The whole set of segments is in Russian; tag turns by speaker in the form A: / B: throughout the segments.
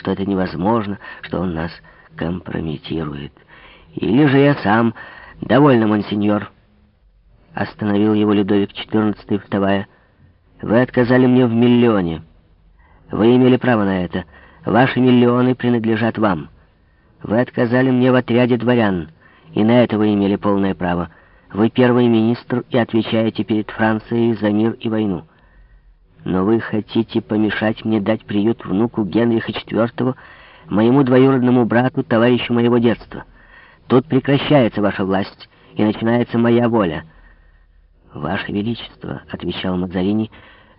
A: что это невозможно, что он нас компрометирует. Или же я сам... Довольно, монсеньор. Остановил его Людовик XIV, вставая. Вы отказали мне в миллионе. Вы имели право на это. Ваши миллионы принадлежат вам. Вы отказали мне в отряде дворян, и на это вы имели полное право. Вы первый министр и отвечаете перед Францией за мир и войну. Но вы хотите помешать мне дать приют внуку Генриха IV, моему двоюродному брату, товарищу моего детства. Тут прекращается ваша власть, и начинается моя воля. «Ваше Величество», — отвечал Мазарини,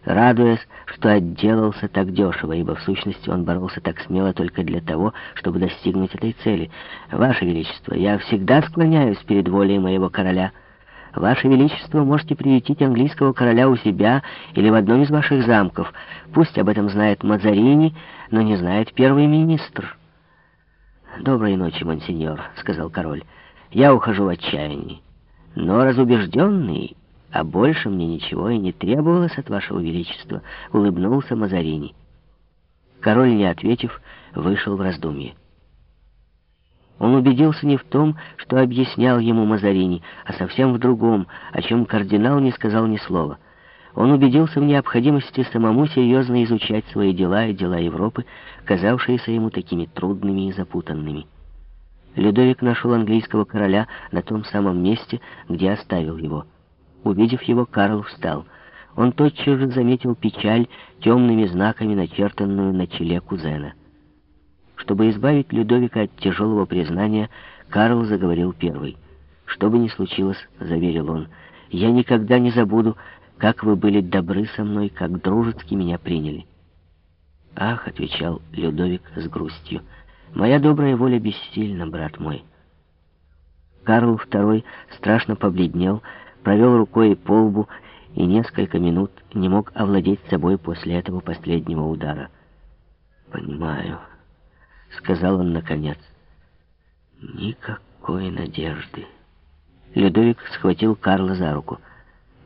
A: радуясь, что отделался так дешево, ибо в сущности он боролся так смело только для того, чтобы достигнуть этой цели. «Ваше Величество, я всегда склоняюсь перед волей моего короля». Ваше Величество, можете приютить английского короля у себя или в одном из ваших замков. Пусть об этом знает Мазарини, но не знает первый министр». «Доброй ночи, монсеньор», — сказал король. «Я ухожу в отчаянии. Но разубежденный, а больше мне ничего и не требовалось от вашего величества», — улыбнулся Мазарини. Король, не ответив, вышел в раздумье. Он убедился не в том, что объяснял ему Мазарини, а совсем в другом, о чем кардинал не сказал ни слова. Он убедился в необходимости самому серьезно изучать свои дела и дела Европы, казавшиеся ему такими трудными и запутанными. Людовик нашел английского короля на том самом месте, где оставил его. Увидев его, Карл встал. Он тотчас же заметил печаль, темными знаками начертанную на челе кузена. Чтобы избавить Людовика от тяжелого признания, Карл заговорил первый. «Что бы ни случилось, — заверил он, — я никогда не забуду, как вы были добры со мной, как дружески меня приняли». «Ах, — отвечал Людовик с грустью, — моя добрая воля бессильна, брат мой». Карл II страшно побледнел, провел рукой по лбу и несколько минут не мог овладеть собой после этого последнего удара. «Понимаю», — сказал он наконец. «Никакой надежды». Людовик схватил Карла за руку.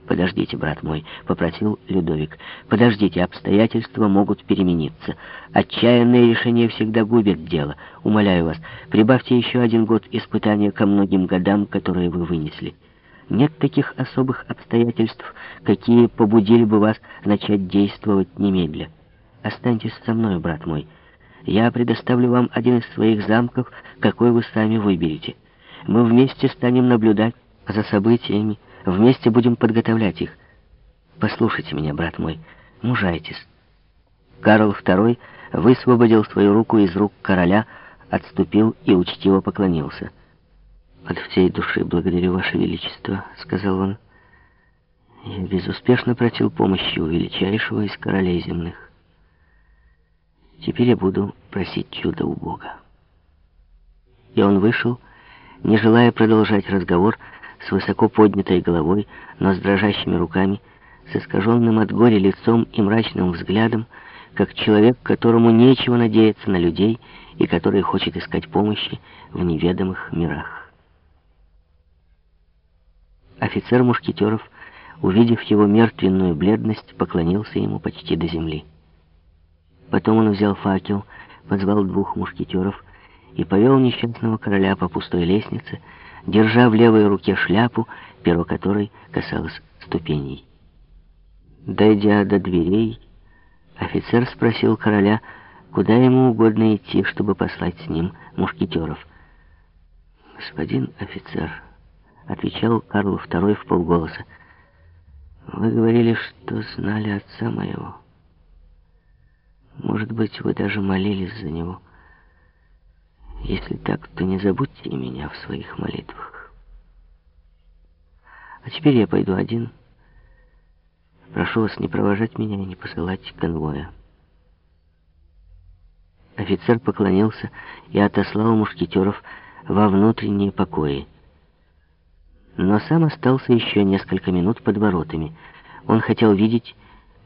A: «Подождите, брат мой», — попросил Людовик. «Подождите, обстоятельства могут перемениться. Отчаянное решение всегда губит дело. Умоляю вас, прибавьте еще один год испытания ко многим годам, которые вы вынесли. Нет таких особых обстоятельств, какие побудили бы вас начать действовать немедля. Останьтесь со мной, брат мой». Я предоставлю вам один из своих замков, какой вы сами выберете. Мы вместе станем наблюдать за событиями, вместе будем подготовлять их. Послушайте меня, брат мой, мужайтесь. Карл II высвободил свою руку из рук короля, отступил и учтиво поклонился. «От всей души благодарю, Ваше Величество», — сказал он. «Я безуспешно просил помощи у величайшего из королей земных. Теперь я буду просить чуда у Бога. И он вышел, не желая продолжать разговор, с высоко поднятой головой, но с дрожащими руками, с искаженным от горя лицом и мрачным взглядом, как человек, которому нечего надеяться на людей и который хочет искать помощи в неведомых мирах. Офицер мушкетеров, увидев его мертвенную бледность, поклонился ему почти до земли. Потом он взял факел, позвал двух мушкетеров и повел несчастного короля по пустой лестнице, держа в левой руке шляпу, перо которой касалось ступеней. Дойдя до дверей, офицер спросил короля, куда ему угодно идти, чтобы послать с ним мушкетеров. «Господин офицер», — отвечал Карл II в полголоса, — «вы говорили, что знали отца моего». Может быть, вы даже молились за него. Если так, то не забудьте и меня в своих молитвах. А теперь я пойду один. Прошу вас не провожать меня и не посылать конвоя. Офицер поклонился и отослал мушкетеров во внутренние покои. Но сам остался еще несколько минут под воротами. Он хотел видеть,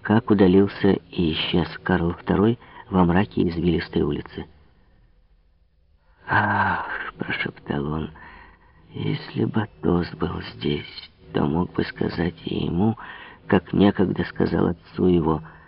A: как удалился и исчез Карл II во мраке извилистой улицы. «Ах!» — прошептал он. «Если бы Атос был здесь, то мог бы сказать ему, как некогда сказал отцу его —